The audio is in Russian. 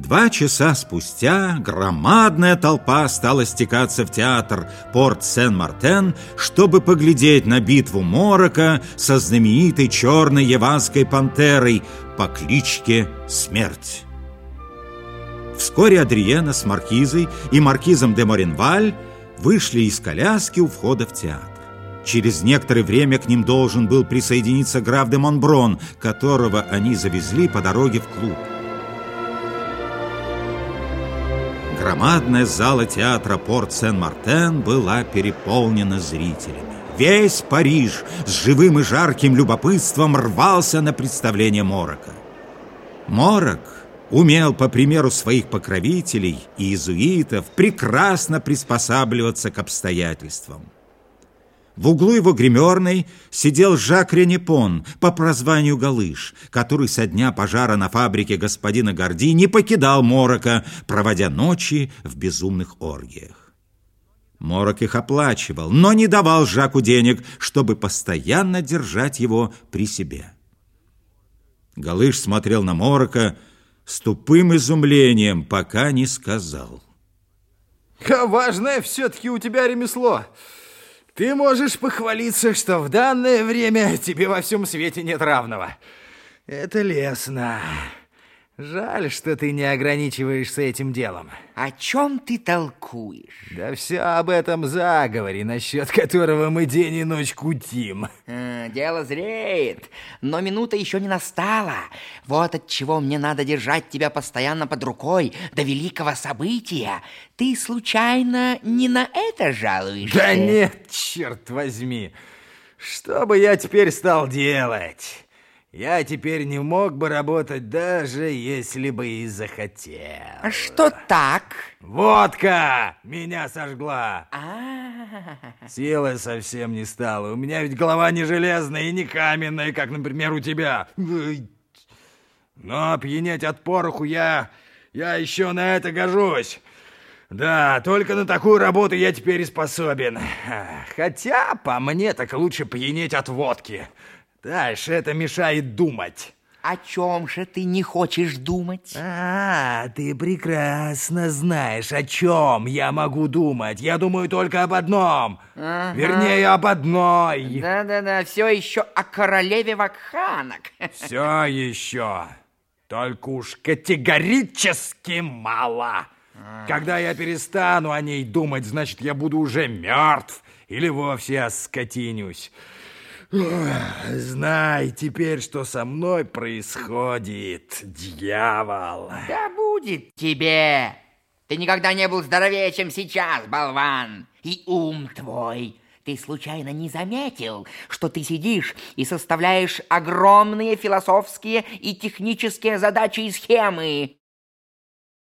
Два часа спустя громадная толпа стала стекаться в театр Порт Сен-Мартен, чтобы поглядеть на битву Морока со знаменитой черной яванской пантерой по кличке Смерть. Вскоре Адриена с Маркизой и Маркизом де Моренваль вышли из коляски у входа в театр. Через некоторое время к ним должен был присоединиться граф де Монброн, которого они завезли по дороге в клуб. Громадная зала театра Порт Сен-Мартен была переполнена зрителями. Весь Париж с живым и жарким любопытством рвался на представление Морока. Морок умел, по примеру своих покровителей и иезуитов, прекрасно приспосабливаться к обстоятельствам. В углу его гримерной сидел Жак Ренепон по прозванию Галыш, который со дня пожара на фабрике господина Горди не покидал Морока, проводя ночи в безумных оргиях. Морок их оплачивал, но не давал Жаку денег, чтобы постоянно держать его при себе. Галыш смотрел на Морока с тупым изумлением, пока не сказал. «Важное все-таки у тебя ремесло!» Ты можешь похвалиться, что в данное время тебе во всем свете нет равного. Это лестно. Жаль, что ты не ограничиваешься этим делом. О чем ты толкуешь? Да все об этом заговоре, насчет которого мы день и ночь кутим. А, дело зреет, но минута еще не настала. Вот от чего мне надо держать тебя постоянно под рукой до великого события. Ты случайно не на это жалуешься? Да нет, черт возьми. Что бы я теперь стал делать? Я теперь не мог бы работать, даже если бы и захотел. А что так? Водка меня сожгла. А -а -а. Силы совсем не стало. У меня ведь голова не железная и не каменная, как, например, у тебя. Но опьянеть от пороху я... Я еще на это гожусь. Да, только на такую работу я теперь и способен. Хотя, по мне, так лучше пьянеть от водки. Дальше это мешает думать. О чем же ты не хочешь думать? А, ты прекрасно знаешь, о чем я могу думать. Я думаю только об одном. Ага. Вернее, об одной. Да-да-да, все еще о королеве вакханок. Все еще. Только уж категорически мало. Когда я перестану о ней думать, значит, я буду уже мертв или вовсе оскотинюсь. Знай теперь, что со мной происходит, дьявол. Да будет тебе. Ты никогда не был здоровее, чем сейчас, болван. И ум твой. Ты случайно не заметил, что ты сидишь и составляешь огромные философские и технические задачи и схемы?